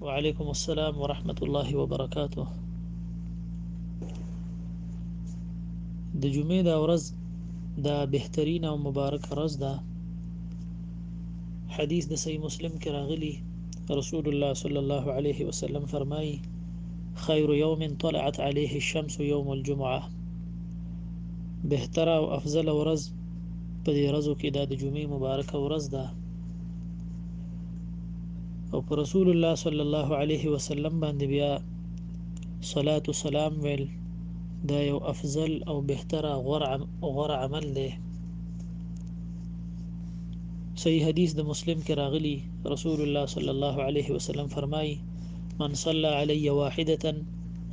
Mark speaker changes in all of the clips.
Speaker 1: وعليكم السلام ورحمة الله وبركاته د جمعې دا ورځ دا بهترین او مبارک ورځ ده حدیث د صحیح مسلم کې راغلی رسول الله صلی الله علیه وسلم فرمایي خیر یوم طلعت علیه الشمس یوم الجمعه بهتره او افضل ورځ په دې ورځو کې دا د جمعې مبارکه ورځ ده او پر رسول الله صلی الله علیه وسلم باندې بیا صلات و سلام ویل دا یو افضل او بهتره غوره عمل دی صحیح حدیث د مسلم کې راغلی رسول الله صلی الله علیه وسلم فرمایي من صلى علي واحدة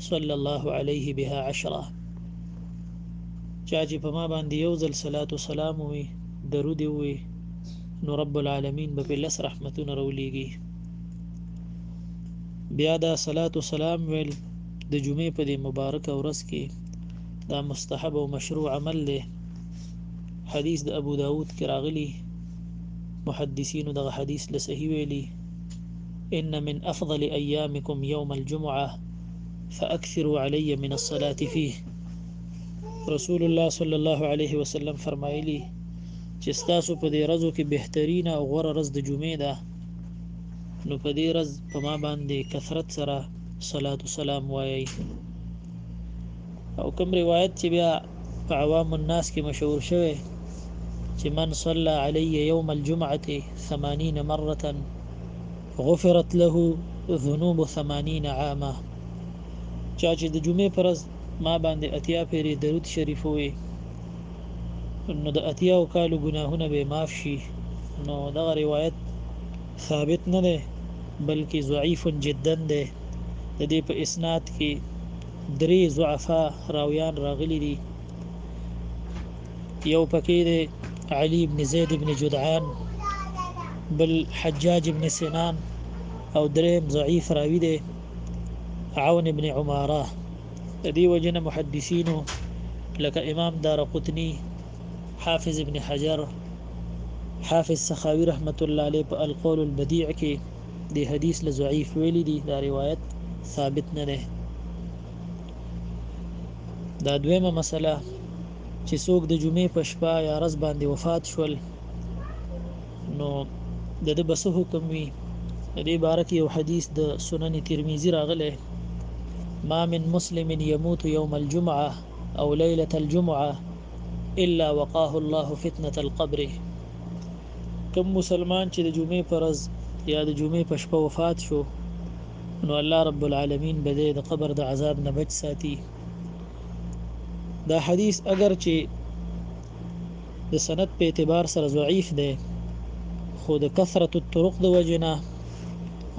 Speaker 1: صلى الله عليه بها عشرة چا چې په ما باندې یو ځل صلات و سلام وي درود وي نو رب العالمین به په لس رحمتونه رولیږي بیا دا صلات و سلام ویل د جمعې په دې مبارک ورځ کې دا مستحب او مشروع عمل دی حدیث د ابو داود کې راغلی محدثینو دغه حدیث له صحیح ویلي ان من افضل ايامكم يوم الجمعه فاكثروا علي من الصلاه فيه رسول الله صلی الله علیه وسلم فرمایلی چې ستاسو په دې ورځو کې بهترینه او غوره ورځ د جمعې ده نو په دې ورځ په ما باندې کثرت سره صلات و سلام وایي او کوم روایت چې بیا په عوام الناس کې مشهور شوی چې من صلى علي يوم الجمعه 80 مره غفرت له ذنوب 80 عاما چا چې د جمعې پر ورځ ما باندې اتیا پیری درود شریف وي نو د اتیاو کالو ګناهونه به معاف شي نو دغه روایت ثابت نه دی بلکې ضعیف جدا دی د دې په اسناد کې درې ضعفا راویان راغلي دي یو پکې دی علي ابن زید ابن جدعان بل حجاج ابن سنان او دریم ضعیف راوی دی عون ابن عماره د دې وجه نه محدثینو لکه امام دارقطنی حافظ ابن حجر حافظ سخاوی رحمت الله علیه په القول البدیع کې د حدیث له ضعیف ویل دي دا روایت ثابت نه ده دا دویمه مسله چې څوک د جمعې په شپه یا ورځ باندې وفات شول نو د د بس حکم وی د عبارت یو حدیث د سنن ترمذی راغله ما من مسلم يموت يوم الجمعه او ليله الجمعه الا وقاه الله فتنه القبر کوم مسلمان چې د جمعې پر ورځ یا د جمعې په شپه وفات شو نو الله رب العالمین به د قبر د عذاب نه بچ ساتي دا حدیث اگر چې د سند په اعتبار سره ضعیف دی خو د کثرت الطرق د وجنه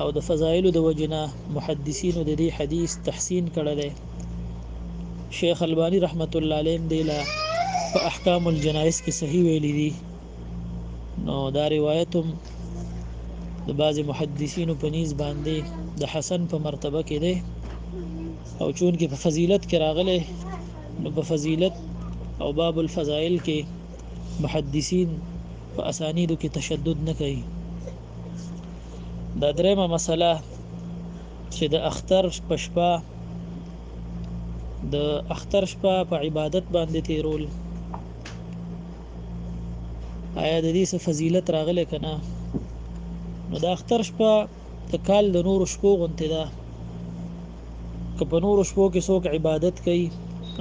Speaker 1: او د فضائل د وجنه محدثینو د دې حدیث تحسین کړی دی شیخ البانی رحمت الله علیه دی لا په احکام الجنائز کې صحیح ویلي دي نو دا روایت هم د بعض محدثینو په نیز باندې د حسن په مرتبه کې دی او چون کې په فضیلت کې راغلی نو په فضیلت او باب الفضائل کې محدثین په اسانیدو کې تشدد نه کوي دا درېمه مسله چې د اختر په شپه د اختر شپه په عبادت باندې تیرول آیا د دې څه فضیلت راغلی کنه نو د اختر شپه که کال د نورو شپو غونته ده که په نورو شپو کې څوک عبادت کوي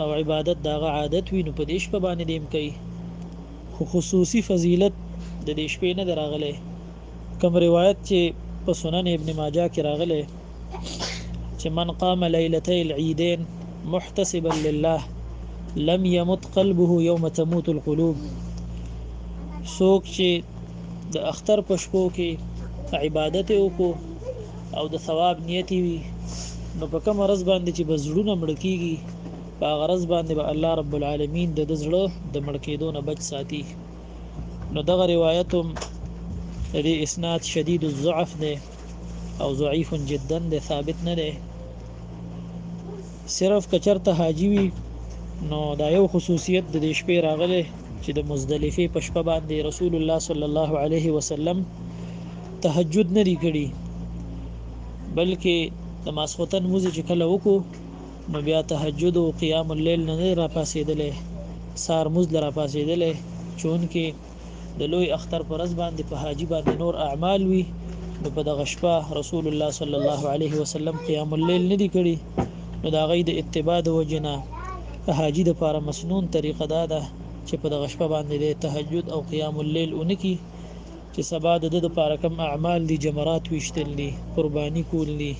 Speaker 1: او عبادت داغه عادت وي نو په دې شپه باندې دیم کوي خو خصوصي فضیلت د دې شپې نه دراغله کوم روایت چې په سنن ابن ماجه کې راغله چې من قام ليله العيدين محتسبا لله لم يمت قلبه يوم تموت القلوب سوک چې د اختر په شپو کې عبادت وکړو او د ثواب نیت وي نو په کوم ورځ باندې چې بزړونه مړ کیږي په غرض باندې به با الله رب العالمین د زړه د مړ کېدو نه بچ ساتي نو دغه روایت هم د اسناد شدید الضعف دی او ضعیف جدا دی ثابت نه دی صرف که چرته حاجي وي نو دا یو خصوصیت د دې شپې راغلی چې د مزدلفه په شپه باندې رسول الله صلی الله علیه وسلم تهجد نه دی کړی بلکې د ماسختن موز چې کله وکړو نو بیا تهجد او قیام الليل نه را پاسېدلې سار موز را پاسېدلې چون کې د لوی اختر پر ورځ باندې په حاجی باندې نور اعمال وي نو په دغه شپه رسول الله صلی الله علیه وسلم قیام الليل نه دی کړی نو دا غي د اتباع د وجنه حاجی د پاره مسنون طریقه دا ده چې په دغه شپه باندې د تهجد او قیام الليل اونکی چې سبا د د لپاره کوم اعمال دي جمرات وشتل دي قرباني کول دي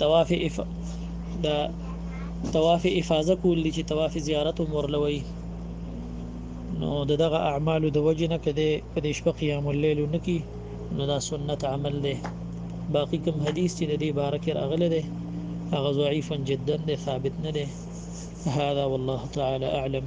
Speaker 1: طواف اف د طواف افاظه کول دي چې طواف زیارت هم ورلوي نو دغه اعمال د وجه نه کده په دې شپه قیام الليل نکی نو دا سنت عمل دی باقی کوم حدیث چې د دې باره کې راغلی دی هغه ضعیف جدا دی ثابت نه دی هذا والله تعالی اعلم